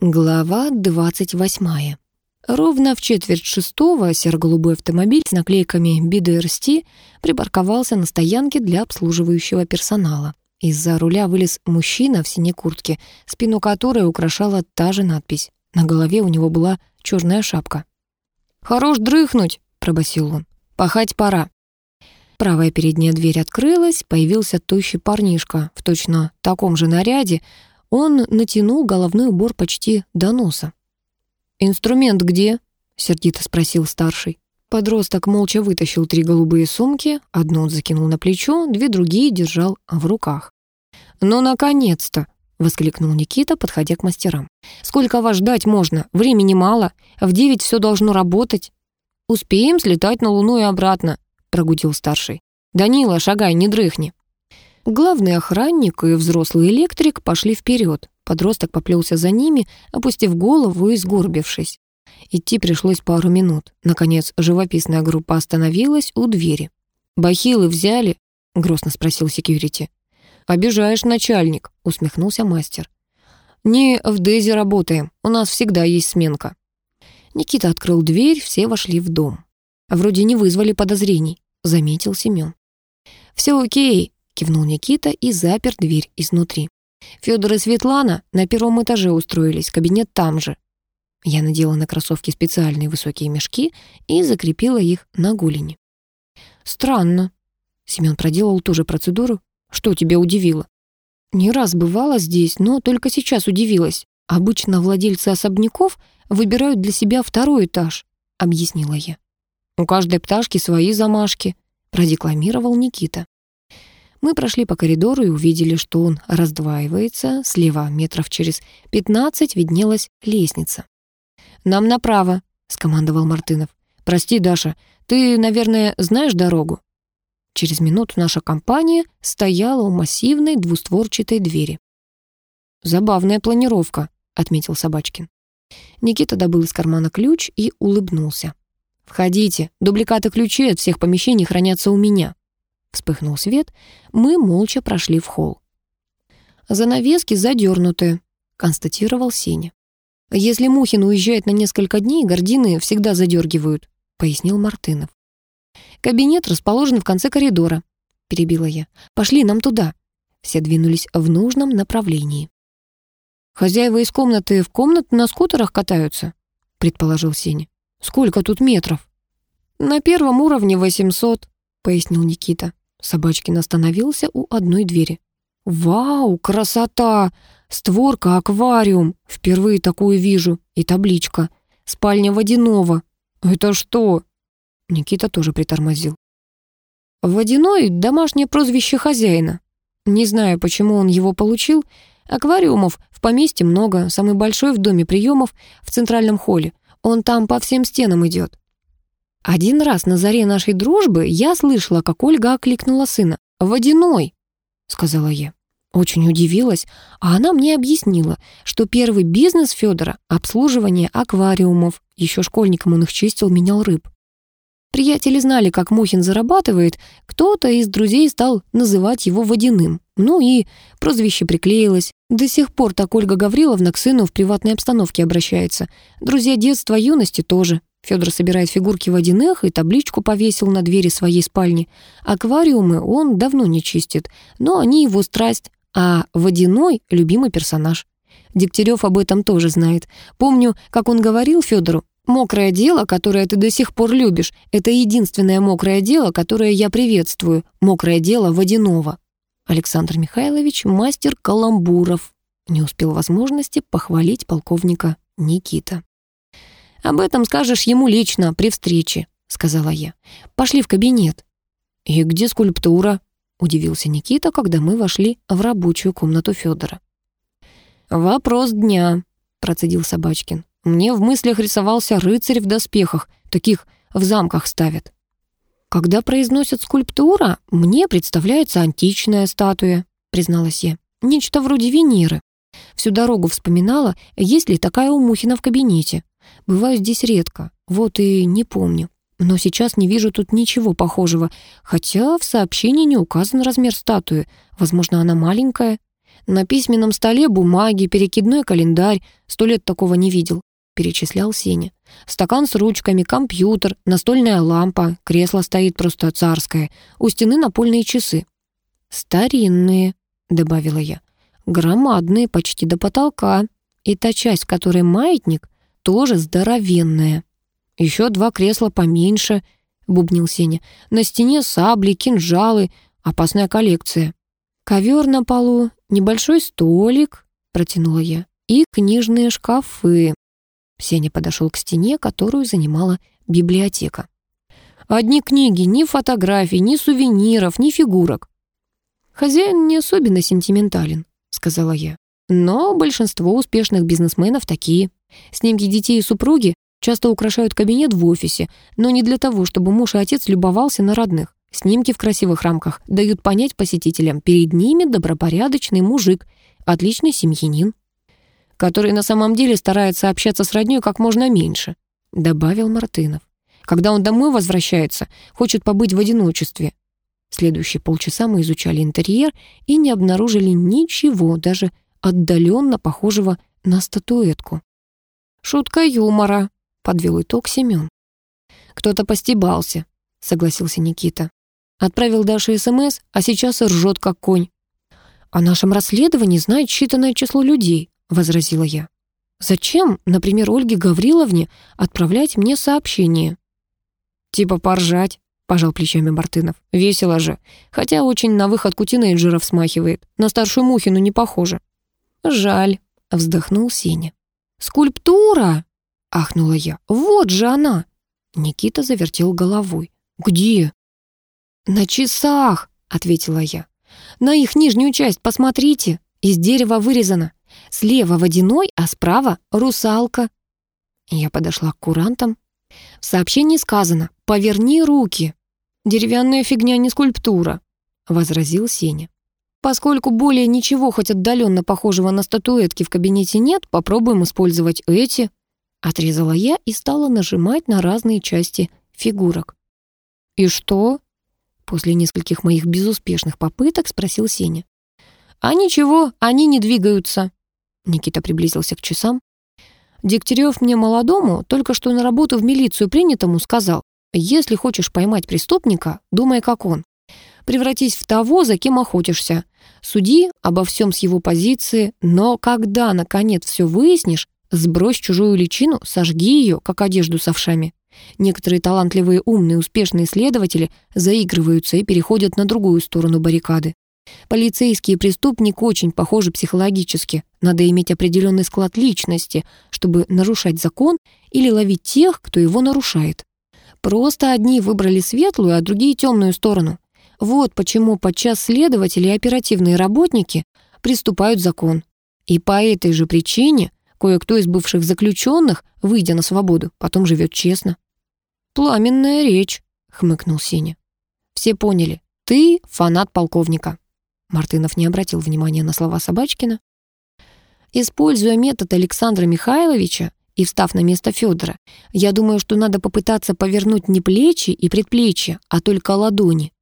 Глава 28. Ровно в четверть шестого серо-голубой автомобиль с наклейками BDRST припарковался на стоянке для обслуживающего персонала. Из-за руля вылез мужчина в синей куртке, спину которой украшала та же надпись. На голове у него была черная шапка. «Хорош дрыхнуть!» — пробасил он. «Пахать пора!» Правая передняя дверь открылась, появился тощий парнишка в точно таком же наряде, он натянул головной убор почти до носа. «Инструмент где?» — сердито спросил старший. Подросток молча вытащил три голубые сумки, одну он закинул на плечо, две другие держал в руках. «Ну, наконец-то!» — воскликнул Никита, подходя к мастерам. «Сколько вас ждать можно? Времени мало. В девять все должно работать». «Успеем слетать на Луну и обратно», — прогудел старший. «Данила, шагай, не дрыхни». Главный охранник и взрослый электрик пошли вперед. Подросток поплелся за ними, опустив голову и сгорбившись. Идти пришлось пару минут. Наконец, живописная группа остановилась у двери. «Бахилы взяли?» — грозно спросил секьюрити. «Обижаешь, начальник», — усмехнулся мастер. «Не в Дейзи работаем, у нас всегда есть сменка». Никита открыл дверь, все вошли в дом. «Вроде не вызвали подозрений», — заметил Семен. «Все окей, кивнул Никита и запер дверь изнутри. Федор и Светлана на первом этаже устроились, кабинет там же. Я надела на кроссовки специальные высокие мешки и закрепила их на голени. «Странно». Семен проделал ту же процедуру. «Что тебя удивило?» «Не раз бывала здесь, но только сейчас удивилась. Обычно владельцы особняков выбирают для себя второй этаж», — объяснила я. «У каждой пташки свои замашки», — продекламировал Никита. Мы прошли по коридору и увидели, что он раздваивается. Слева метров через пятнадцать виднелась лестница. «Нам направо», — скомандовал Мартынов. «Прости, Даша, ты, наверное, знаешь дорогу?» Через минуту наша компания стояла у массивной двустворчатой двери. «Забавная планировка», — отметил Собачкин. Никита добыл из кармана ключ и улыбнулся. «Входите, дубликаты ключей от всех помещений хранятся у меня». Вспыхнул свет, мы молча прошли в холл. «Занавески задернуты», — констатировал Сеня. «Если Мухин уезжает на несколько дней, гардины всегда задергивают», — пояснил Мартынов. «Кабинет расположен в конце коридора», — перебила я. «Пошли нам туда». Все двинулись в нужном направлении. «Хозяева из комнаты в комнату на скутерах катаются», — предположил Сеня. «Сколько тут метров?» «На первом уровне 800», — пояснил Никита. Собачкин остановился у одной двери. «Вау, красота! Створка, аквариум! Впервые такую вижу. И табличка. Спальня водяного. Это что?» Никита тоже притормозил. «Водяной — домашнее прозвище хозяина. Не знаю, почему он его получил. Аквариумов в поместье много, самый большой в доме приемов в центральном холле. Он там по всем стенам идет. Один раз на заре нашей дружбы я слышала, как Ольга окликнула сына. «Водяной!» — сказала я. Очень удивилась, а она мне объяснила, что первый бизнес Федора — обслуживание аквариумов. Еще школьником он их чистил, менял рыб. Приятели знали, как Мухин зарабатывает, кто-то из друзей стал называть его водяным. Ну и прозвище приклеилось. До сих пор так Ольга Гавриловна к сыну в приватной обстановке обращается. Друзья детства, юности тоже. Федор собирает фигурки водяных и табличку повесил на двери своей спальни. Аквариумы он давно не чистит, но они его страсть, а водяной — любимый персонаж. Дегтярев об этом тоже знает. Помню, как он говорил Федору, «Мокрое дело, которое ты до сих пор любишь, это единственное мокрое дело, которое я приветствую. Мокрое дело водяного». Александр Михайлович — мастер каламбуров. Не успел возможности похвалить полковника Никита. «Об этом скажешь ему лично, при встрече», — сказала я. «Пошли в кабинет». «И где скульптура?» — удивился Никита, когда мы вошли в рабочую комнату Федора. «Вопрос дня», — процедил Собачкин. «Мне в мыслях рисовался рыцарь в доспехах, таких в замках ставят». «Когда произносят скульптура, мне представляется античная статуя», — призналась я. «Нечто вроде Венеры. Всю дорогу вспоминала, есть ли такая у Мухина в кабинете. Бываю здесь редко, вот и не помню. Но сейчас не вижу тут ничего похожего, хотя в сообщении не указан размер статуи. Возможно, она маленькая. На письменном столе бумаги, перекидной календарь. Сто лет такого не видел», — перечислял Сеня. «Стакан с ручками, компьютер, настольная лампа, кресло стоит просто царское, у стены напольные часы». «Старинные», — добавила я. «Громадные, почти до потолка. И та часть, в которой маятник, тоже здоровенная. Еще два кресла поменьше», — бубнил Сеня. «На стене сабли, кинжалы, опасная коллекция». «Ковер на полу, небольшой столик», — протянула я, «и книжные шкафы». Сеня подошел к стене, которую занимала библиотека. «Одни книги, ни фотографий, ни сувениров, ни фигурок». «Хозяин не особенно сентиментален», — сказала я. «Но большинство успешных бизнесменов такие. Снимки детей и супруги часто украшают кабинет в офисе, но не для того, чтобы муж и отец любовался на родных. Снимки в красивых рамках дают понять посетителям, перед ними добропорядочный мужик, отличный семьянин, который на самом деле старается общаться с роднёй как можно меньше, добавил Мартынов. Когда он домой возвращается, хочет побыть в одиночестве. Следующие полчаса мы изучали интерьер и не обнаружили ничего, даже отдаленно похожего на статуэтку. «Шутка юмора», — подвел итог Семён. «Кто-то постебался», — согласился Никита. Отправил Даше СМС, а сейчас ржет как конь. «О нашем расследовании знает считанное число людей», — возразила я. «Зачем, например, Ольге Гавриловне отправлять мне сообщение?» «Типа поржать», — пожал плечами Мартынов. «Весело же. Хотя очень на выходку тинейджеров смахивает. На старшую Мухину не похоже». «Жаль», — вздохнул Сеня. «Скульптура!» — ахнула я. «Вот же она!» Никита завертел головой. «Где?» «На часах», — ответила я. «На их нижнюю часть посмотрите. Из дерева вырезано. Слева водяной, а справа русалка». Я подошла к курантам. В сообщении сказано «Поверни руки». «Деревянная фигня не скульптура», — возразил Сеня. Поскольку более ничего хоть отдаленно похожего на статуэтки в кабинете нет, попробуем использовать эти. Отрезала я и стала нажимать на разные части фигурок. «И что?» После нескольких моих безуспешных попыток спросил Сеня. «А ничего, они не двигаются». Никита приблизился к часам. Дегтярев мне молодому, только что на работу в милицию принятому, сказал, «Если хочешь поймать преступника, думай, как он. Превратись в того, за кем охотишься. Суди обо всем с его позиции, но когда, наконец, все выяснишь, сбрось чужую личину, сожги ее, как одежду с овшами. Некоторые талантливые, умные, успешные следователи заигрываются и переходят на другую сторону баррикады. Полицейский и преступник очень похожи психологически. Надо иметь определенный склад личности, чтобы нарушать закон или ловить тех, кто его нарушает. Просто одни выбрали светлую, а другие темную сторону. Вот почему подчас следователи и оперативные работники приступают закон. И по этой же причине кое-кто из бывших заключенных, выйдя на свободу, потом живет честно. «Пламенная речь», — хмыкнул Сеня. «Все поняли, ты фанат полковника». Мартынов не обратил внимания на слова Собачкина. Используя метод Александра Михайловича и встав на место Федора, я думаю, что надо попытаться повернуть не плечи и предплечья, а только ладони.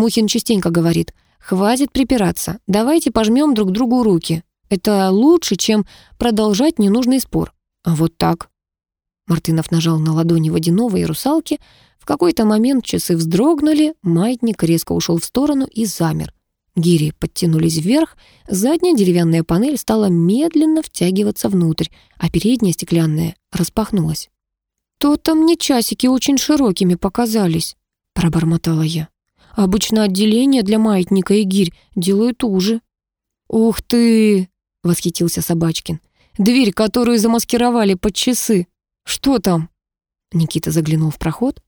Мухин частенько говорит, хватит припираться, давайте пожмем друг другу руки. Это лучше, чем продолжать ненужный спор. А вот так. Мартынов нажал на ладони водяного и русалки. В какой-то момент часы вздрогнули, маятник резко ушел в сторону и замер. Гири подтянулись вверх, задняя деревянная панель стала медленно втягиваться внутрь, а передняя стеклянная распахнулась. «То-то мне часики очень широкими показались», — пробормотала я. «Обычно отделение для маятника и гирь делают уже». «Ух ты!» — восхитился Собачкин. «Дверь, которую замаскировали под часы. «Что там?» Никита заглянул в проход.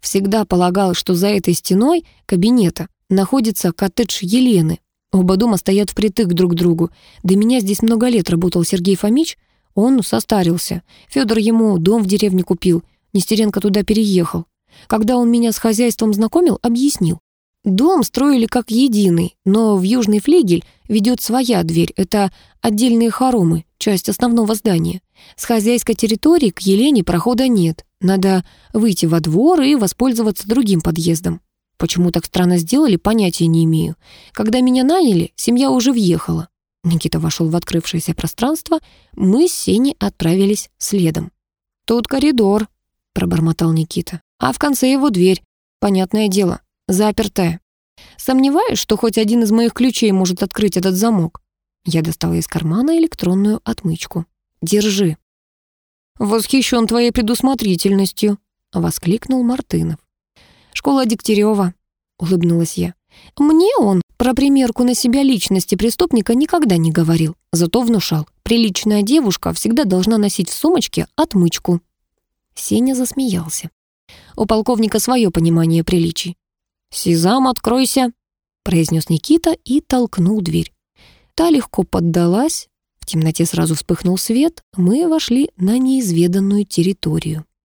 Всегда полагал, что за этой стеной кабинета находится коттедж Елены. Оба дома стоят впритык друг к другу. До меня здесь много лет работал Сергей Фомич. Он состарился. Федор ему дом в деревне купил. Нестеренко туда переехал. Когда он меня с хозяйством знакомил, объяснил. Дом строили как единый, но в южный флигель ведет своя дверь. Это отдельные хоромы, часть основного здания. С хозяйской территории к Елене прохода нет. Надо выйти во двор и воспользоваться другим подъездом. Почему так странно сделали, понятия не имею. Когда меня наняли, семья уже въехала. Никита вошел в открывшееся пространство, мы с Сеней отправились следом. «Тут коридор», — пробормотал Никита. «А в конце его дверь. Понятное дело, запертая. Сомневаюсь, что хоть один из моих ключей может открыть этот замок». Я достала из кармана электронную отмычку. «Держи». «Восхищен твоей предусмотрительностью», — воскликнул Мартынов. «Школа Дегтярева», — улыбнулась я. «Мне он про примерку на себя личности преступника никогда не говорил, зато внушал. Приличная девушка всегда должна носить в сумочке отмычку». Сеня засмеялся. У полковника свое понимание приличий. «Сезам, откройся!» — произнес Никита и толкнул дверь. Та легко поддалась, в темноте сразу вспыхнул свет, мы вошли на неизведанную территорию.